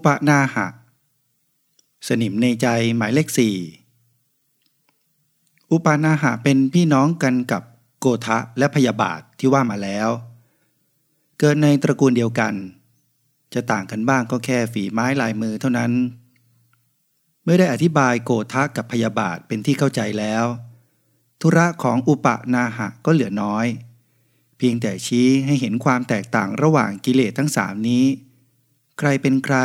อุปนาหะ สนิมในใจหมายเลขสี่อุปนาหะเป็นพี่น้องกันกับโกทะและพยาบาทที่ว่ามาแล้ว เกิดในตระกูลเดียวกัน จะต่างกันบ้างก็แค่ฝีไม้ลายมือเท่านั้น เมื่อได้อธิบายโกทะกับพยาบาทเป็นที่เข้าใจแล้ว ธุระของอุปนาหะก็เหลือน้อย เพียงแต่ชี้ให้เห็นความแตกต่างระหว่างกิเลสทั้งสามนี้ ใครเป็นใคร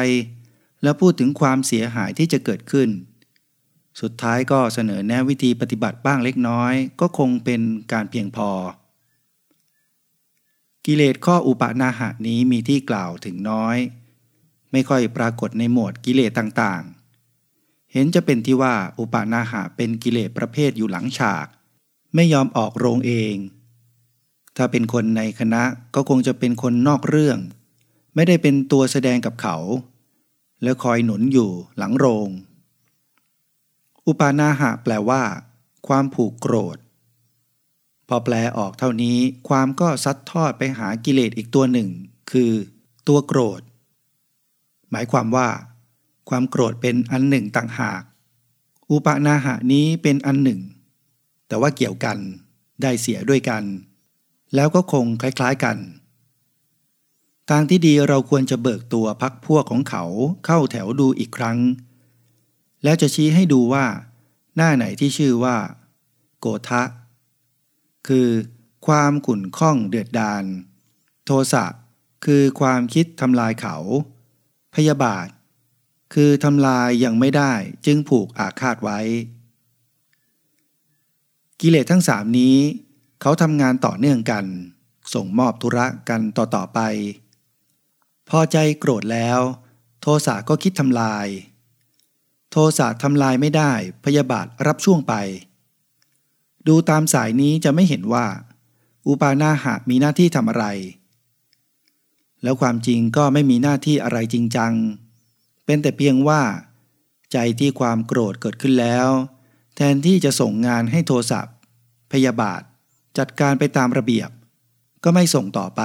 แล้วพูดถึงความเสียหายที่จะเกิดขึ้น สุดท้ายก็เสนอแนะวิธีปฏิบัติบ้างเล็กน้อย ก็คงเป็นการเพียงพอ กิเลสข้ออุปนาหะนี้มีที่กล่าวถึงน้อย ไม่ค่อยปรากฏในหมวดกิเลสต่างๆ เห็นจะเป็นที่ว่าอุปนาหะเป็นกิเลสประเภทอยู่หลังฉาก ไม่ยอมออกโรงเองถ้าเป็นคนในคณะก็คงจะเป็นคนนอกเรื่อง ไม่ได้เป็นตัวแสดงกับเขา แล้วคอยหนุนอยู่หลังโรง อุปานาหะแปลว่า ความผูกโกรธ พอแปลออกเท่านี้ความก็ซัดทอดไปหากิเลสอีกตัวหนึ่ง คือ ตัวโกรธ หมายความว่า ความโกรธเป็นอันหนึ่งต่างหาก อุปานาหะนี้เป็นอันหนึ่ง แต่ว่าเกี่ยวกันได้เสียด้วยกัน แล้วก็คงคล้ายๆกัน ทางที่ดีเราควรจะเบิกตัวพักพวกของเขาเข้าแถวดูอีกครั้ง แล้วจะชี้ให้ดูว่า หน้าไหนที่ชื่อว่า โกทะ คือ ความขุ่นข้องเดือดดานโทสะคือความคิดทำลายเขา พยาบาท คือทำลายยังไม่ได้จึงผูกอาฆาตไว้ กิเลสทั้งสามนี้ เขาทำงานต่อเนื่องกัน ส่งมอบธุระกันต่อๆไป พอใจโกรธแล้ว โทสะก็คิดทำลาย โทสะทำลายไม่ได้พยาบาทรับช่วงไป ดูตามสายนี้จะไม่เห็นว่า อุปาณาหะมีหน้าที่ทำอะไร แล้วความจริงก็ไม่มีหน้าที่อะไรจริงจัง เป็นแต่เพียงว่า ใจที่ความโกรธเกิดขึ้นแล้ว แทนที่จะส่งงานให้โทสะพยาบาทจัดการไปตามระเบียบ ก็ไม่ส่งต่อไป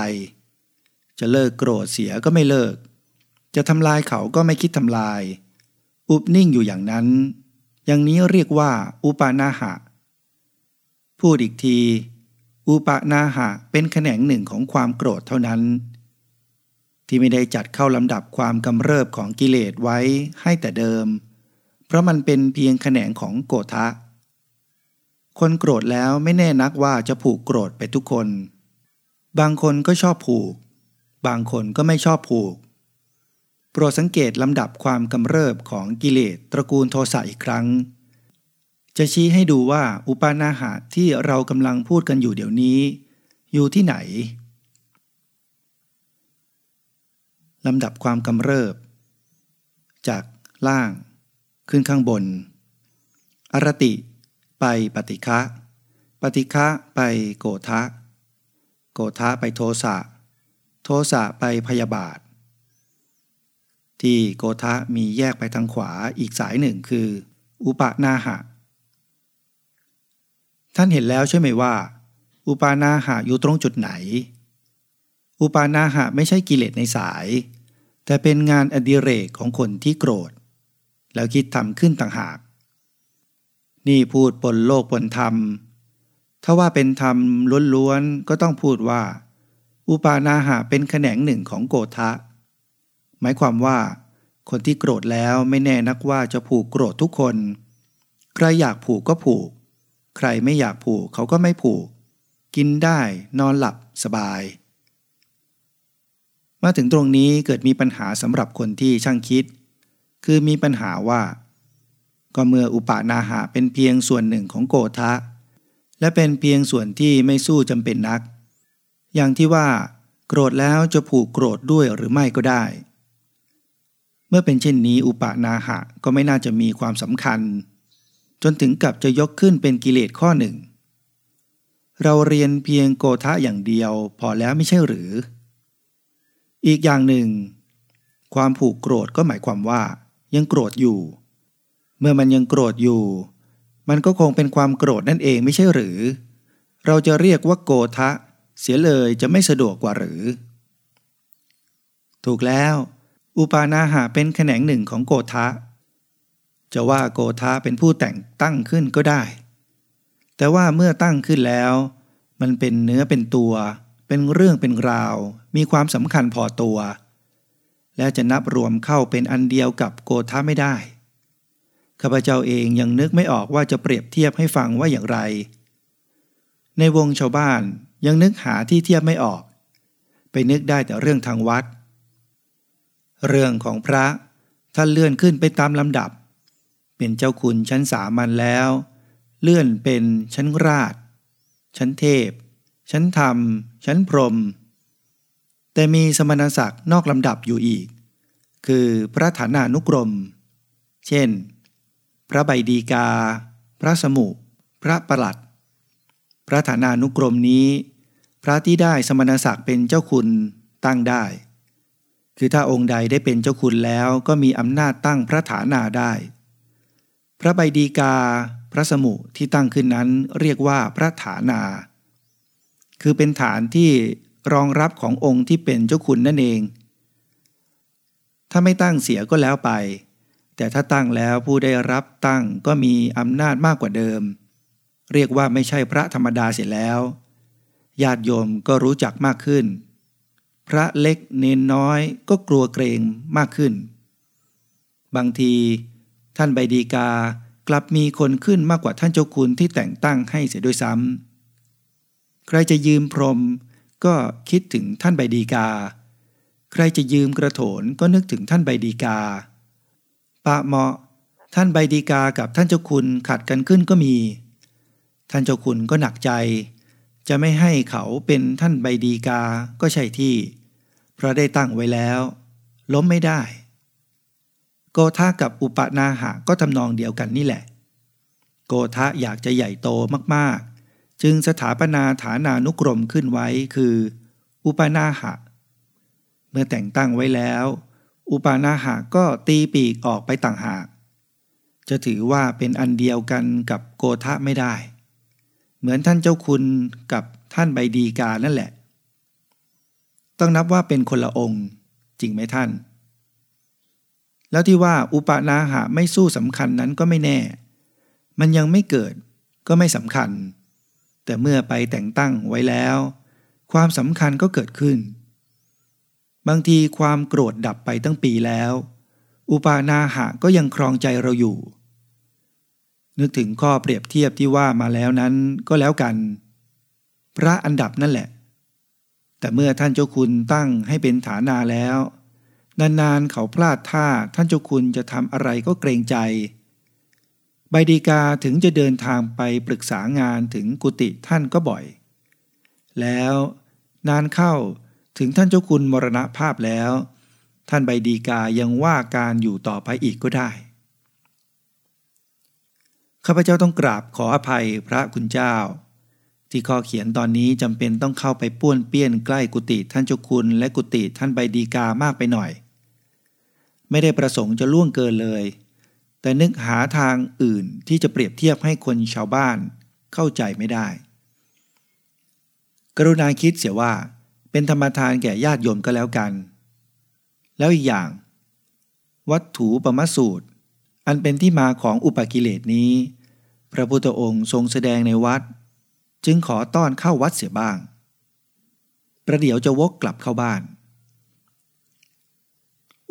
จะเลิกโกรธเสียก็ไม่เลิก จะทำลายเขาก็ไม่คิดทำลาย อุบนิ่งอยู่อย่างนั้น อย่างนี้เรียกว่าอุปานาหะ พูดอีกที อุปานาหะเป็นแขนงหนึ่งของความโกรธเท่านั้น ที่ไม่ได้จัดเข้าลำดับความกำเริบของกิเลสไว้ให้แต่เดิม เพราะมันเป็นเพียงแขนงของโกทะคนโกรธแล้วไม่แน่นักว่าจะผูกโกรธไปทุกคน บางคนก็ชอบผูก บางคนก็ไม่ชอบผูก โปรดสังเกตลำดับความกำเริบของกิเลสตระกูลโทสะอีกครั้ง จะชี้ให้ดูว่าอุปาณาหะที่เรากำลังพูดกันอยู่เดี๋ยวนี้ อยู่ที่ไหนลำดับความกำเริบ จากล่าง ขึ้นข้างบน อรติ ไปปฏิฆะปฏิฆะไปโกทะ โกทะไปโทสะ โทสะไปพยาบาท ที่โกทะมีแยกไปทางขวาอีกสายหนึ่งคือ อุปนาหะ ท่านเห็นแล้วใช่ไหมว่า อุปานาหะอยู่ตรงจุดไหน อุปานาหะไม่ใช่กิเลสในสาย แต่เป็นงานอดิเรกของคนที่โกรธ แล้วคิดทำขึ้นต่างหาก นี่พูดปนโลกปนธรรมถ้าว่าเป็นธรรมล้วนๆก็ต้องพูดว่า อุปาณาหะเป็นแขนงหนึ่งของโกทะ หมายความว่า คนที่โกรธแล้วไม่แน่นักว่าจะผูกโกรธทุกคน ใครอยากผูกก็ผูก ใครไม่อยากผูกเขาก็ไม่ผูก กินได้นอนหลับสบาย มาถึงตรงนี้เกิดมีปัญหาสำหรับคนที่ช่างคิด คือมีปัญหาว่า ก็เมื่ออุปาณาหะเป็นเพียงส่วนหนึ่งของโกทะ และเป็นเพียงส่วนที่ไม่สู้จำเป็นนัก อย่างที่ว่า โกรธแล้วจะผูกโกรธด้วยหรือไม่ก็ได้ เมื่อเป็นเช่นนี้อุปาณาหะก็ไม่น่าจะมีความสำคัญ จนถึงกับจะยกขึ้นเป็นกิเลสข้อหนึ่ง เราเรียนเพียงโกทะอย่างเดียวพอแล้วไม่ใช่หรือ อีกอย่างหนึ่ง ความผูกโกรธก็หมายความว่า ยังโกรธอยู่ เมื่อมันยังโกรธอยู่ มันก็คงเป็นความโกรธนั่นเองไม่ใช่หรือ เราจะเรียกว่าโกทะ เสียเลยจะไม่สะดวกกว่าหรือ ถูกแล้ว อุปานาหะเป็นแขนงหนึ่งของโกทะ จะว่าโกทะเป็นผู้แต่งตั้งขึ้นก็ได้ แต่ว่าเมื่อตั้งขึ้นแล้ว มันเป็นเนื้อเป็นตัว เป็นเรื่องเป็นราว มีความสำคัญพอตัว และจะนับรวมเข้าเป็นอันเดียวกับโกทะไม่ได้ข้าพเจ้าเองยังนึกไม่ออกว่าจะเปรียบเทียบให้ฟังว่าอย่างไร ในวงชาวบ้าน ยังนึกหาที่เทียบไม่ออก ไปนึกได้แต่เรื่องทางวัด เรื่องของพระท่านเลื่อนขึ้นไปตามลำดับ เป็นเจ้าคุณชั้นสามัญแล้ว เลื่อนเป็นชั้นราช ชั้นเทพ ชั้นธรรม ชั้นพรหมแต่มีสมณศักดิ์นอกลำดับอยู่อีก คือพระฐานานุกรม เช่น พระใบดีกา พระสมุ พระประหลัด พระฐานานุกรมนี้ พระที่ได้สมณศักดิ์เป็นเจ้าคุณตั้งได้ คือถ้าองค์ใดได้เป็นเจ้าคุณแล้วก็มีอำนาจตั้งพระฐานาได้ พระใบดีกา พระสมุที่ตั้งขึ้นนั้นเรียกว่าพระฐานา คือเป็นฐานที่รองรับขององค์ที่เป็นเจ้าคุณนั่นเอง ถ้าไม่ตั้งเสียก็แล้วไป แต่ถ้าตั้งแล้วผู้ได้รับตั้งก็มีอำนาจมากกว่าเดิม เรียกว่าไม่ใช่พระธรรมดาเสียแล้ว ญาติโยมก็รู้จักมากขึ้น พระเล็กเนนน้อยก็กลัวเกรงมากขึ้น บางที ท่านใบดีกากลับมีคนขึ้นมากกว่าท่านเจ้าคุณที่แต่งตั้งให้เสียด้วยซ้ำใครจะยืมพรมก็คิดถึงท่านใบดีกา ใครจะยืมกระโถนก็นึกถึงท่านใบดีกา ปะเหมาะ ท่านใบดีกากับท่านเจ้าคุณขัดกันขึ้นก็มี ท่านเจ้าคุณก็หนักใจ จะไม่ให้เขาเป็นท่านใบดีกาก็ใช่ที่ เพราะได้ตั้งไว้แล้ว ล้มไม่ได้ โกธากับอุปนาหะก็ทำนองเดียวกันนี่แหละ โกธะอยากจะใหญ่โตมากๆ จึงสถาปนาฐานานุกรมขึ้นไว้คือ อุปนาหะ เมื่อแต่งตั้งไว้แล้ว อุปนาหะก็ตีปีกออกไปต่างหาก จะถือว่าเป็นอันเดียวกันกับโกธะไม่ได้ เหมือนท่านเจ้าคุณกับท่านใบดีกานั่นแหละ ต้องนับว่าเป็นคนละองค์จริงไหมท่าน แล้วที่ว่าอุปนาหะไม่สู้สำคัญนั้นก็ไม่แน่ มันยังไม่เกิดก็ไม่สำคัญ แต่เมื่อไปแต่งตั้งไว้แล้ว ความสำคัญก็เกิดขึ้น บางทีความโกรธดับไปตั้งปีแล้ว อุปานาหะก็ยังครองใจเราอยู่ นึกถึงข้อเปรียบเทียบที่ว่ามาแล้วนั้นก็แล้วกัน พระอันดับนั่นแหละ แต่เมื่อท่านเจ้าคุณตั้งให้เป็นฐานาแล้ว นานๆเขาพลาดท่าท่านเจ้าคุณจะทำอะไรก็เกรงใจ ใบดีกาถึงจะเดินทางไปปรึกษางานถึงกุฏิท่านก็บ่อย แล้วนานเข้าถึงท่านเจ้าคุณมรณภาพแล้ว ท่านใบดีกายังว่าการอยู่ต่อไปอีกก็ได้ ข้าพเจ้าต้องกราบขออภัยพระคุณเจ้า ที่ข้อเขียนตอนนี้จำเป็นต้องเข้าไปป้วนเปี้ยนใกล้กุฏิท่านเจ้าคุณ และกุฏิท่านใบดีกามากไปหน่อย ไม่ได้ประสงค์จะล่วงเกินเลย แต่นึกหาทางอื่นที่จะเปรียบเทียบให้คนชาวบ้านเข้าใจไม่ได้ กรุณาคิดเสียว่าเป็นธรรมทานแก่ญาติโยมก็แล้วกัน แล้วอีกอย่าง วัตถุปรมสูตร อันเป็นที่มาของอุปกิเลสนี้ พระพุทธองค์ทรงแสดงในวัด จึงขอต้อนเข้าวัดเสียบ้าง ประเดี๋ยวจะวกกลับเข้าบ้าน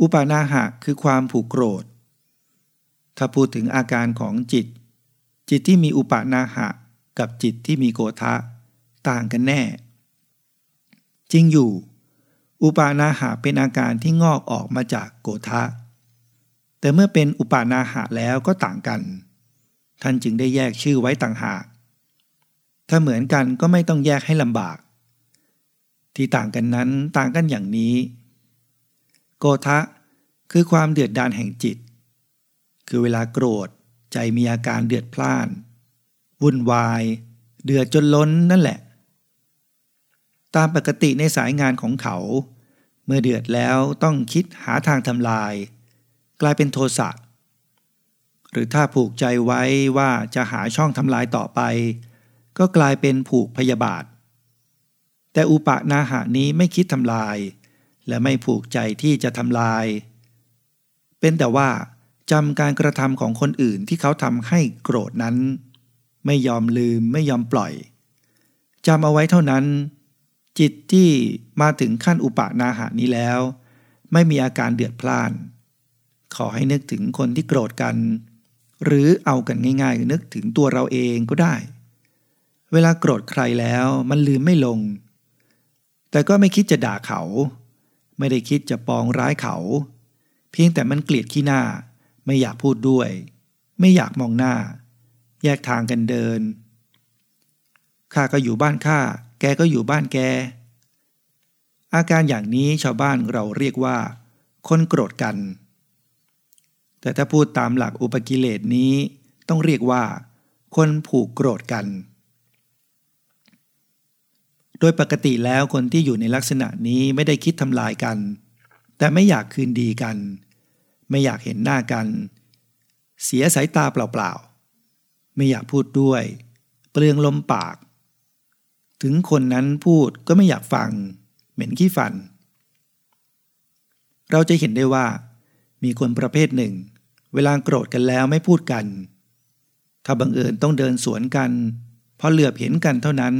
อุปานาหะคือความผูกโกรธ ถ้าพูดถึงอาการของจิต จิตที่มีอุปานาหะกับจิตที่มีโกทะต่างกันแน่ จริงอยู่ อุปานาหะเป็นอาการที่งอกออกมาจากโกทะ แต่เมื่อเป็นอุปานาหะแล้วก็ต่างกัน ท่านจึงได้แยกชื่อไว้ต่างหาก ถ้าเหมือนกันก็ไม่ต้องแยกให้ลำบาก ที่ต่างกันนั้นต่างกันอย่างนี้ โกทะคือความเดือดดาลแห่งจิต คือเวลาโกรธใจมีอาการเดือดพล่าน วุ่นวาย เดือดจนล้นนั่นแหละ ตามปกติในสายงานของเขา เมื่อเดือดแล้วต้องคิดหาทางทำลาย กลายเป็นโทสะ หรือถ้าผูกใจไว้ว่าจะหาช่องทำลายต่อไป ก็กลายเป็นผูกพยาบาท แต่อุปนาหานี้ไม่คิดทำลาย และไม่ผูกใจที่จะทำลาย เป็นแต่ว่าจำการกระทำของคนอื่นที่เขาทำให้โกรธนั้น ไม่ยอมลืมไม่ยอมปล่อยจำเอาไว้เท่านั้น จิตที่มาถึงขั้นอุปนาหานี้แล้ว ไม่มีอาการเดือดพล่าน ขอให้นึกถึงคนที่โกรธกัน หรือเอากันง่ายๆนึกถึงตัวเราเองก็ได้ เวลาโกรธใครแล้วมันลืมไม่ลง แต่ก็ไม่คิดจะด่าเขา ไม่ได้คิดจะปองร้ายเขา เพียงแต่มันเกลียดขี้หน้า ไม่อยากพูดด้วย ไม่อยากมองหน้า แยกทางกันเดินข้าก็อยู่บ้านข้าแกก็อยู่บ้านแก อาการอย่างนี้ชาวบ้านเราเรียกว่า คนโกรธกัน แต่ถ้าพูดตามหลักอุปกิเลสนี้ต้องเรียกว่า คนผูกโกรธกัน โดยปกติแล้วคนที่อยู่ในลักษณะนี้ไม่ได้คิดทำลายกัน แต่ไม่อยากคืนดีกัน ไม่อยากเห็นหน้ากัน เสียสายตาเปล่าๆ ไม่อยากพูดด้วย เปลืองลมปาก ถึงคนนั้นพูดก็ไม่อยากฟัง เหม็นขี้ฟัน เราจะเห็นได้ว่า มีคนประเภทหนึ่ง เวลาโกรธกันแล้วไม่พูดกัน ถ้าบังเอิญต้องเดินสวนกันพอเหลือบเห็นกันเท่านั้น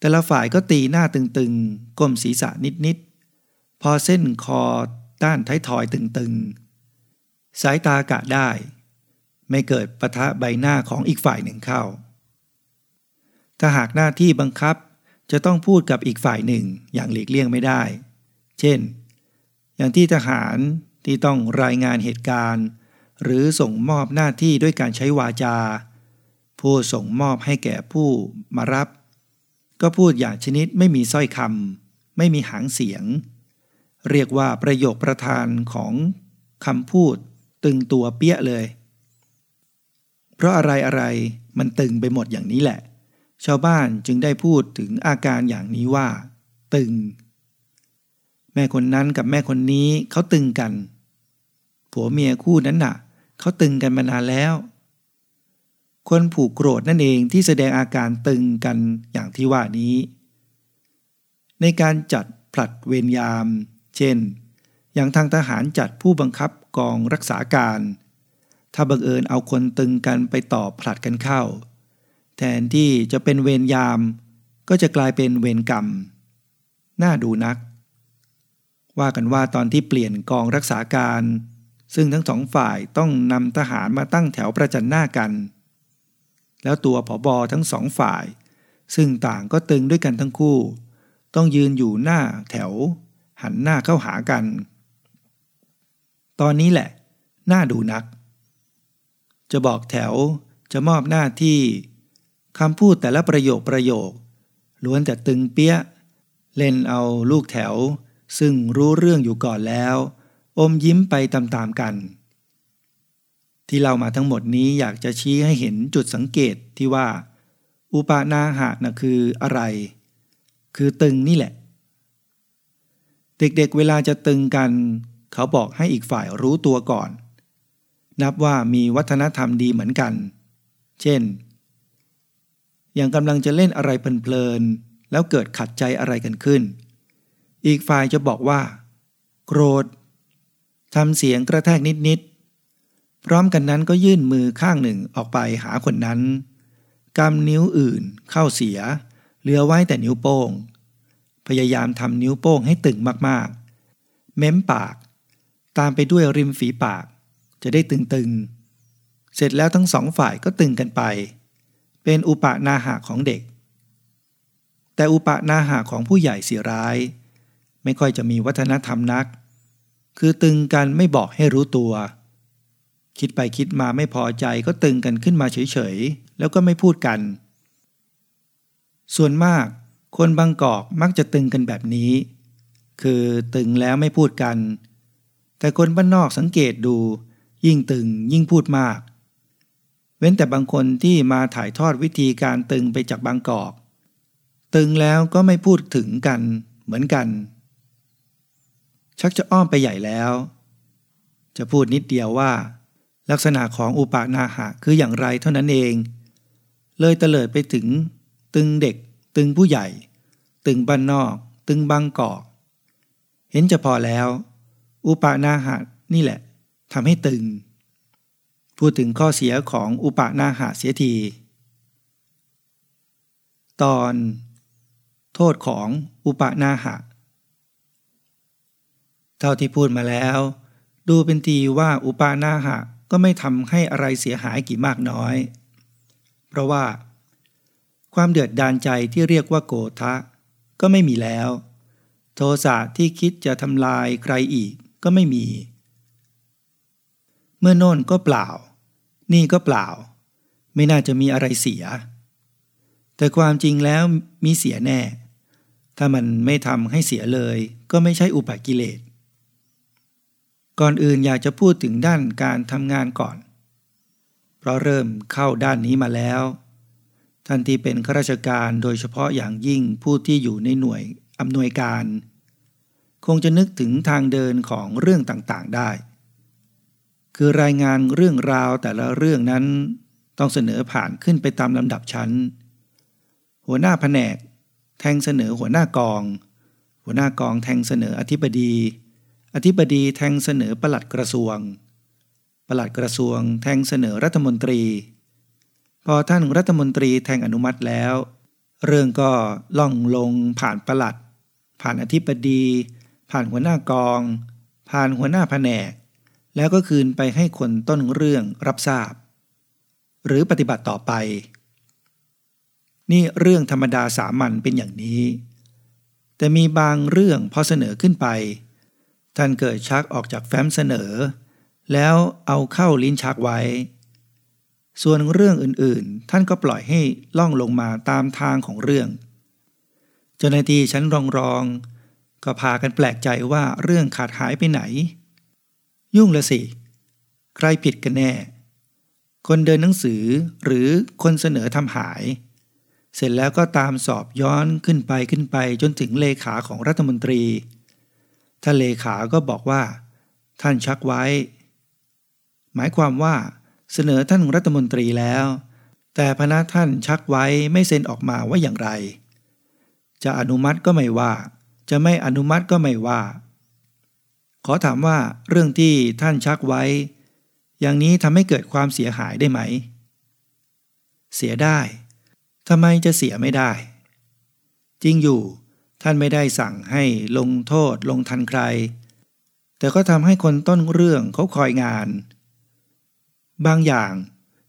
แต่ละฝ่ายก็ตีหน้าตึงๆก้มศีรษะนิดๆพอเส้นคอต้านท้ายทอยตึงๆ สายตากะได้ ไม่เกิดปะทะใบหน้าของอีกฝ่ายหนึ่งเข้า ถ้าหากหน้าที่บังคับจะต้องพูดกับอีกฝ่ายหนึ่งอย่างหลีกเลี่ยงไม่ได้ เช่น อย่างที่ทหาร ที่ต้องรายงานเหตุการณ์ หรือส่งมอบหน้าที่ด้วยการใช้วาจา ผู้ส่งมอบให้แก่ผู้มารับ ก็พูดอย่างชนิดไม่มีสร้อยคำไม่มีหางเสียง เรียกว่าประโยคประธานของคำพูดตึงตัวเปี้ยเลย เพราะอะไรอะไรมันตึงไปหมดอย่างนี้แหละ ชาวบ้านจึงได้พูดถึงอาการอย่างนี้ว่า ตึง แม่คนนั้นกับแม่คนนี้เขาตึงกัน ผัวเมียคู่นั้นน่ะเขาตึงกันมานานแล้ว คนผูกโกรธนั่นเองที่แสดงอาการตึงกันอย่างที่ว่านี้ ในการจัดผลัดเวรยาม เช่น อย่างทางทหารจัดผู้บังคับกองรักษาการ ถ้าบังเอิญเอาคนตึงกันไปต่อผลัดกันเข้า แทนที่จะเป็นเวรยาม ก็จะกลายเป็นเวรกรรม น่าดูนักว่ากันว่าตอนที่เปลี่ยนกองรักษาการ ซึ่งทั้งสองฝ่ายต้องนำทหารมาตั้งแถวประจันหน้ากัน แล้วตัวผอบอทั้งสองฝ่าย ซึ่งต่างก็ตึงด้วยกันทั้งคู่ ต้องยืนอยู่หน้าแถว หันหน้าเข้าหากัน ตอนนี้แหละน่าดูนัก จะบอกแถวจะมอบหน้าที่คำพูดแต่ละประโยคประโยค ล้วนแต่ตึงเปี้ย เล่นเอาลูกแถว ซึ่งรู้เรื่องอยู่ก่อนแล้ว อมยิ้มไปตามๆกัน ที่เรามาทั้งหมดนี้อยากจะชี้ให้เห็นจุดสังเกตที่ว่า อุปานาหะนะคืออะไร คือตึงนี่แหละ เด็กๆเวลาจะตึงกัน เขาบอกให้อีกฝ่ายรู้ตัวก่อน นับว่ามีวัฒนธรรมดีเหมือนกัน เช่น อย่างกำลังจะเล่นอะไรเพลินๆแล้วเกิดขัดใจอะไรกันขึ้น อีกฝ่ายจะบอกว่า โกรธ ทำเสียงกระแทกนิดๆ พร้อมกันนั้นก็ยื่นมือข้างหนึ่งออกไปหาคนนั้น กำนิ้วอื่นเข้าเสีย เหลือไว้แต่นิ้วโป้ง พยายามทำนิ้วโป้งให้ตึงมากๆ เม้มปาก ตามไปด้วยริมฝีปาก จะได้ตึงๆ เสร็จแล้วทั้งสองฝ่ายก็ตึงกันไป เป็นอุปนาหะของเด็ก แต่อุปนาหะของผู้ใหญ่เสียร้าย ไม่ค่อยจะมีวัฒนธรรมนัก คือตึงกันไม่บอกให้รู้ตัว คิดไปคิดมาไม่พอใจก็ตึงกันขึ้นมาเฉยๆ แล้วก็ไม่พูดกัน ส่วนมากคนบางกอกมักจะตึงกันแบบนี้ คือตึงแล้วไม่พูดกัน แต่คนบ้านนอกสังเกตดู ยิ่งตึงยิ่งพูดมาก เว้นแต่บางคนที่มาถ่ายทอดวิธีการตึงไปจากบางกอก ตึงแล้วก็ไม่พูดถึงกันเหมือนกัน ชักจะอ้อมไปใหญ่แล้ว จะพูดนิดเดียวว่า ลักษณะของอุปานาหะคืออย่างไรเท่านั้นเอง เลยเตลิดไปถึง ตึงเด็ก ตึงผู้ใหญ่ ตึงบ้านนอก ตึงบางกอก เห็นจะพอแล้ว อุปานาหะนี่แหละทำให้ตึง พูดถึงข้อเสียของอุปานาหะเสียที ตอน โทษของอุปานาหะ ท่าที่พูดมาแล้ว ดูเป็นทีว่าอุปนาหะก็ไม่ทำให้อะไรเสียหายกี่มากน้อย เพราะว่า ความเดือดดานใจที่เรียกว่าโกทะ ก็ไม่มีแล้ว โทสะที่คิดจะทำลายใครอีกก็ไม่มี เมื่อโน่นก็เปล่า นี่ก็เปล่า ไม่น่าจะมีอะไรเสีย แต่ความจริงแล้วมีเสียแน่ ถ้ามันไม่ทำให้เสียเลย ก็ไม่ใช่อุปกิเลส ก่อนอื่นอยากจะพูดถึงด้านการทำงานก่อน เพราะเริ่มเข้าด้านนี้มาแล้ว ท่านที่เป็นข้าราชการโดยเฉพาะอย่างยิ่งผู้ที่อยู่ในหน่วยอำนวยการ คงจะนึกถึงทางเดินของเรื่องต่างๆได้ คือรายงานเรื่องราวแต่ละเรื่องนั้น ต้องเสนอผ่านขึ้นไปตามลำดับชั้น หัวหน้าแผนก แทงเสนอหัวหน้ากอง หัวหน้ากองแทงเสนออธิบดี อธิบดีแทงเสนอปลัดกระทรวง ปลัดกระทรวงแทงเสนอรัฐมนตรี พอท่านรัฐมนตรีแทงอนุมัติแล้ว เรื่องก็ล่องลงผ่านประหลัด ผ่านอธิบดี ผ่านหัวหน้ากอง ผ่านหัวหน้าแผนก แล้วก็คืนไปให้คนต้นเรื่องรับทราบ หรือปฏิบัติต่อไป นี่เรื่องธรรมดาสามัญเป็นอย่างนี้ แต่มีบางเรื่องพอเสนอขึ้นไป ท่านเกิดชักออกจากแฟ้มเสนอ แล้วเอาเข้าลิ้นชักไว้ ส่วนเรื่องอื่นๆ ท่านก็ปล่อยให้ล่องลงมาตามทางของเรื่อง เจ้าหน้าที่ชั้นรองรองก็พากันแปลกใจว่าเรื่องขาดหายไปไหน ยุ่งละสิ ใครผิดกันแน่ คนเดินหนังสือหรือคนเสนอทำหาย เสร็จแล้วก็ตามสอบย้อนขึ้นไปขึ้นไปจนถึงเลขาของรัฐมนตรี ท่านเลขาก็บอกว่า ท่านชักไว้ หมายความว่าเสนอท่านรัฐมนตรีแล้ว แต่พนักท่านชักไว้ไม่เซ็นออกมาว่าอย่างไร จะอนุมัติก็ไม่ว่า จะไม่อนุมัติก็ไม่ว่า ขอถามว่าเรื่องที่ท่านชักไว้ อย่างนี้ทำให้เกิดความเสียหายได้ไหม เสียได้ทำไมจะเสียไม่ได้ จริงอยู่ ท่านไม่ได้สั่งให้ลงโทษลงทันใคร แต่ก็ทำให้คนต้นเรื่องเขาคอยงาน บางอย่าง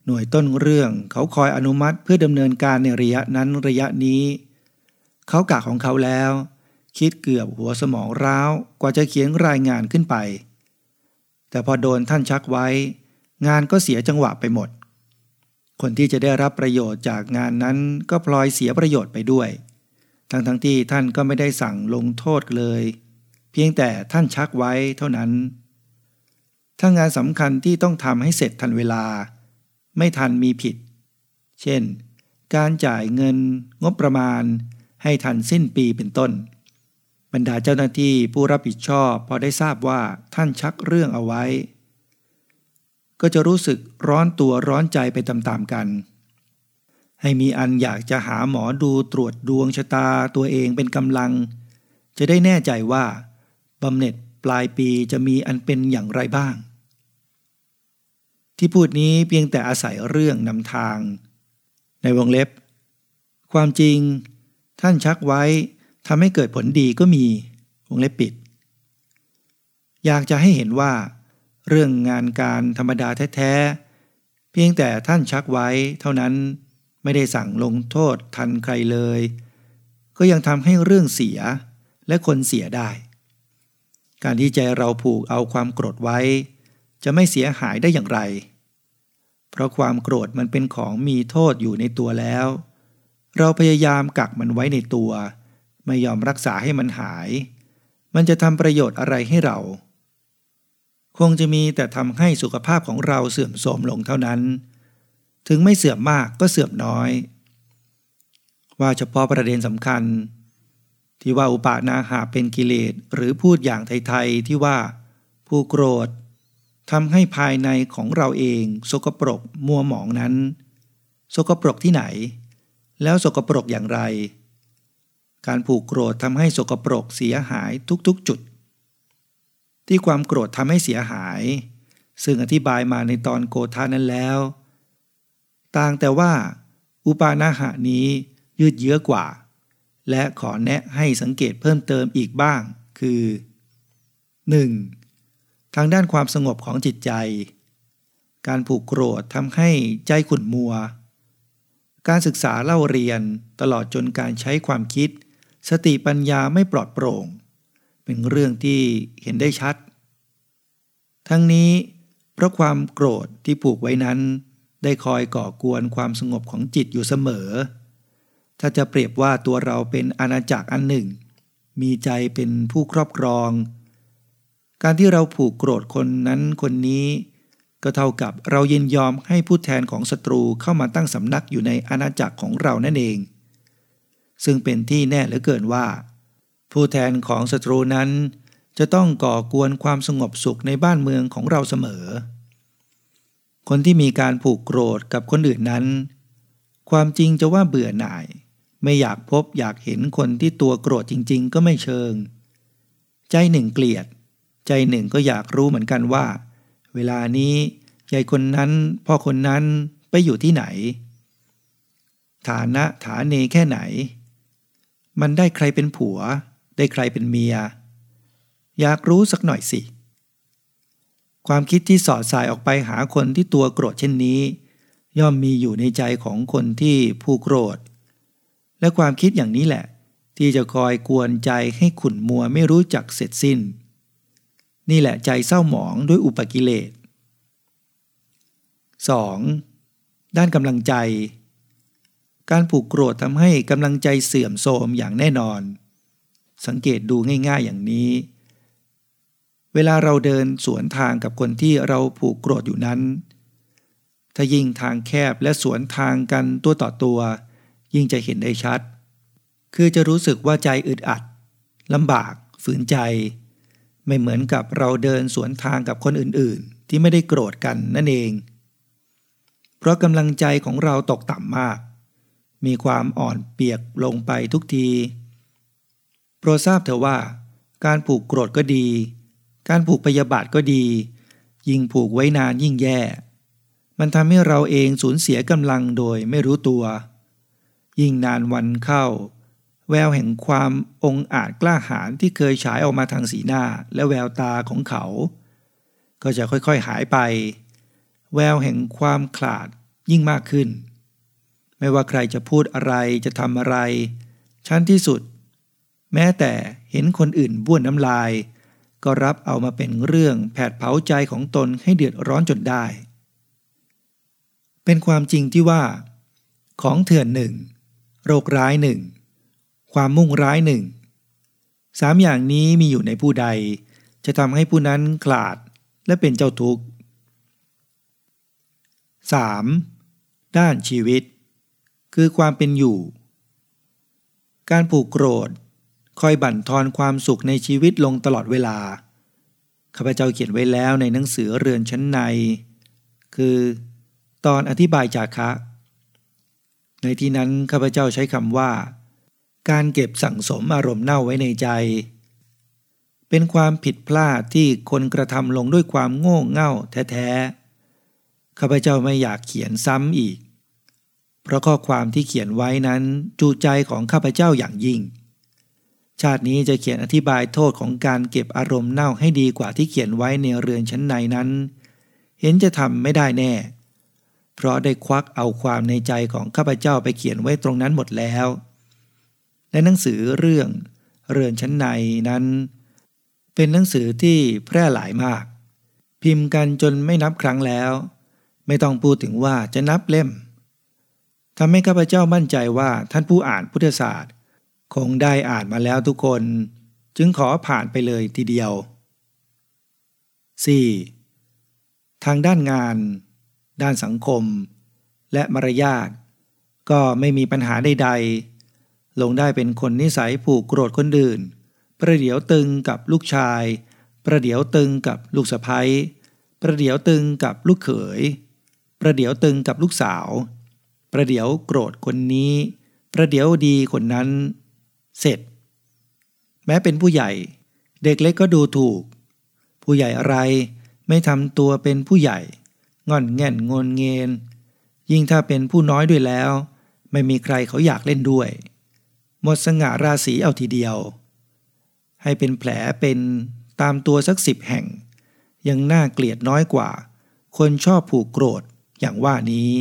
หน่วยต้นเรื่องเขาคอยอนุมัติเพื่อดำเนินการในระยะนั้นระยะนี้ เขากะของเขาแล้ว คิดเกือบหัวสมองร้าวกว่าจะเขียนรายงานขึ้นไป แต่พอโดนท่านชักไว้ งานก็เสียจังหวะไปหมด คนที่จะได้รับประโยชน์จากงานนั้นก็พลอยเสียประโยชน์ไปด้วย ทั้งทั้งที่ท่านก็ไม่ได้สั่งลงโทษเลย เพียงแต่ท่านชักไว้เท่านั้น ถ้างานสำคัญที่ต้องทำให้เสร็จทันเวลา ไม่ทันมีผิด เช่น การจ่ายเงินงบประมาณ ให้ทันสิ้นปีเป็นต้น บรรดาเจ้าหน้าที่ผู้รับผิดชอบพอได้ทราบว่าท่านชักเรื่องเอาไว้ ก็จะรู้สึกร้อนตัวร้อนใจไปตามๆกัน ให้มีอันอยากจะหาหมอดูตรวจดวงชะตาตัวเองเป็นกำลัง จะได้แน่ใจว่าบำเหน็จปลายปีจะมีอันเป็นอย่างไรบ้าง ที่พูดนี้เพียงแต่อาศัยเรื่องนำทาง ในวงเล็บ ความจริง ท่านชักไว้ทำให้เกิดผลดีก็มีวงเล็บปิด อยากจะให้เห็นว่า เรื่องงานการธรรมดาแท้ๆเพียงแต่ท่านชักไว้เท่านั้น ไม่ได้สั่งลงโทษทันใครเลย ก็ยังทำให้เรื่องเสียและคนเสียได้ การที่ใจเราผูกเอาความโกรธไว้ จะไม่เสียหายได้อย่างไร เพราะความโกรธมันเป็นของมีโทษอยู่ในตัวแล้ว เราพยายามกักมันไว้ในตัว ไม่ยอมรักษาให้มันหาย มันจะทำประโยชน์อะไรให้เรา คงจะมีแต่ทำให้สุขภาพของเราเสื่อมโทรมลงเท่านั้น ถึงไม่เสื่อมมากก็เสื่อมน้อย ว่าเฉพาะประเด็นสำคัญ ที่ว่าอุปานาหาเป็นกิเลสหรือพูดอย่างไทยๆที่ว่าผู้โกรธทำให้ภายในของเราเองสกปรกมัวหมองนั้น สกปรกที่ไหน แล้วสกปรกอย่างไร การผูกโกรธทำให้สกปรกเสียหายทุกๆจุด ที่ความโกรธทำให้เสียหาย ซึ่งอธิบายมาในตอนโกธานั้นแล้ว ต่างแต่ว่า อุปาณาหะนี้ยืดเยื้อกว่า และขอแนะให้สังเกตเพิ่มเติมอีกบ้าง คือ 1. ทางด้านความสงบของจิตใจ การผูกโกรธทำให้ใจขุ่นมัว การศึกษาเล่าเรียนตลอดจนการใช้ความคิด สติปัญญาไม่ปลอดโปร่ง เป็นเรื่องที่เห็นได้ชัด ทั้งนี้เพราะความโกรธที่ผูกไว้นั้น ได้คอยก่อกวนความสงบของจิตอยู่เสมอ ถ้าจะเปรียบว่าตัวเราเป็นอาณาจักรอันหนึ่ง มีใจเป็นผู้ครอบครอง การที่เราผูกโกรธคนนั้นคนนี้ ก็เท่ากับเรายินยอมให้ผู้แทนของศัตรูเข้ามาตั้งสำนักอยู่ในอาณาจักรของเรานั่นเอง ซึ่งเป็นที่แน่เหลือเกินว่า ผู้แทนของศัตรูนั้นจะต้องก่อกวนความสงบสุขในบ้านเมืองของเราเสมอ คนที่มีการผูกโกรธกับคนอื่นนั้น ความจริงจะว่าเบื่อหน่าย ไม่อยากพบอยากเห็นคนที่ตัวโกรธจริง ๆ ก็ไม่เชิง ใจหนึ่งเกลียด ใจหนึ่งก็อยากรู้เหมือนกันว่า เวลานี้ยายคนนั้นพ่อคนนั้นไปอยู่ที่ไหน ฐานะฐานเนแค่ไหน มันได้ใครเป็นผัว ได้ใครเป็นเมีย อยากรู้สักหน่อยสิ ความคิดที่สอดสายออกไปหาคนที่ตัวโกรธเช่นนี้ ย่อมมีอยู่ในใจของคนที่ผู้โกรธ และความคิดอย่างนี้แหละ ที่จะคอยกวนใจให้ขุนมัวไม่รู้จักเสร็จสิ้น นี่แหละใจเศร้าหมองด้วยอุปกิเลส 2. ด้านกำลังใจ การผูกโกรธทำให้กำลังใจเสื่อมโทรมอย่างแน่นอน สังเกตดูง่ายๆอย่างนี้ เวลาเราเดินสวนทางกับคนที่เราผูกโกรธอยู่นั้น ถ้ายิ่งทางแคบและสวนทางกันตัวต่อตัว ยิ่งจะเห็นได้ชัด คือจะรู้สึกว่าใจอึดอัดลำบาก ฝืนใจ ไม่เหมือนกับเราเดินสวนทางกับคนอื่นๆ ที่ไม่ได้โกรธกันนั่นเอง เพราะกำลังใจของเราตกต่ำมาก มีความอ่อนเปียกลงไปทุกที โปรดทราบเถอะว่า การผูกโกรธก็ดี การผูกพยาบาทก็ดี ยิ่งผูกไว้นานยิ่งแย่ มันทำให้เราเองสูญเสียกำลังโดยไม่รู้ตัว ยิ่งนานวันเข้า แววแห่งความองอาจกล้าหาญที่เคยฉายออกมาทางสีหน้าและแววตาของเขา ก็จะค่อยๆหายไป แววแห่งความขลาดยิ่งมากขึ้น ไม่ว่าใครจะพูดอะไรจะทำอะไร ชั้นที่สุด แม้แต่เห็นคนอื่นบ้วนน้ำลาย ก็รับเอามาเป็นเรื่องแผดเผาใจของตนให้เดือดร้อนจนได้ เป็นความจริงที่ว่า ของเถื่อนหนึ่งโรคร้ายหนึ่งความมุ่งร้ายหนึ่งสามอย่างนี้มีอยู่ในผู้ใด จะทำให้ผู้นั้นขลาดและเป็นเจ้าทุกข์ 3. ด้านชีวิต คือความเป็นอยู่ การผูกโกรธ คอยบั่นทอนความสุขในชีวิตลงตลอดเวลา ข้าพเจ้าเขียนไว้แล้วในหนังสือเรือนชั้นใน คือตอนอธิบายจากคะ ในที่นั้นข้าพเจ้าใช้คำว่า การเก็บสั่งสมอารมณ์เน่าไว้ในใจ เป็นความผิดพลาดที่คนกระทำลงด้วยความโง่เง่าแท้ๆ ข้าพเจ้าไม่อยากเขียนซ้ำอีก เพราะข้อความที่เขียนไว้นั้นจูใจของข้าพเจ้าอย่างยิ่ง ชาตินี้จะเขียนอธิบายโทษของการเก็บอารมณ์เน่าให้ดีกว่าที่เขียนไว้ในเรือนชั้นในนั้น เห็นจะทำไม่ได้แน่ เพราะได้ควักเอาความในใจของข้าพเจ้าไปเขียนไว้ตรงนั้นหมดแล้ว ในหนังสือเรื่องเรือนชั้นในนั้น เป็นหนังสือที่แพร่หลายมาก พิมพ์กันจนไม่นับครั้งแล้ว ไม่ต้องพูดถึงว่าจะนับเล่มทำให้ข้าพเจ้ามั่นใจว่าท่านผู้อ่านพุทธศาสตร์ คงได้อ่านมาแล้วทุกคน จึงขอผ่านไปเลยทีเดียว 4. ทางด้านงาน ด้านสังคม และมารยาทก็ไม่มีปัญหาใดๆ ลงได้เป็นคนนิสัยผูกโกรธคนอื่น ประเดี๋ยวตึงกับลูกชาย ประเดี๋ยวตึงกับลูกสะพ้ยประเดี๋ยวตึงกับลูกเขย ประเดี๋ยวตึงกับลูกสาว ประเดี๋ยวโกรธคนนี้ ประเดี๋ยวดีคนนั้น เสร็จ แม้เป็นผู้ใหญ่ เด็กเล็กก็ดูถูก ผู้ใหญ่อะไรไม่ทำตัวเป็นผู้ใหญ่ งอนแง่นงนเงินยิ่งถ้าเป็นผู้น้อยด้วยแล้ว ไม่มีใครเขาอยากเล่นด้วย หมดสง่าราศีเอาทีเดียว ให้เป็นแผลเป็นตามตัวสักสิบแห่ง ยังน่าเกลียดน้อยกว่า คนชอบผูกโกรธอย่างว่านี้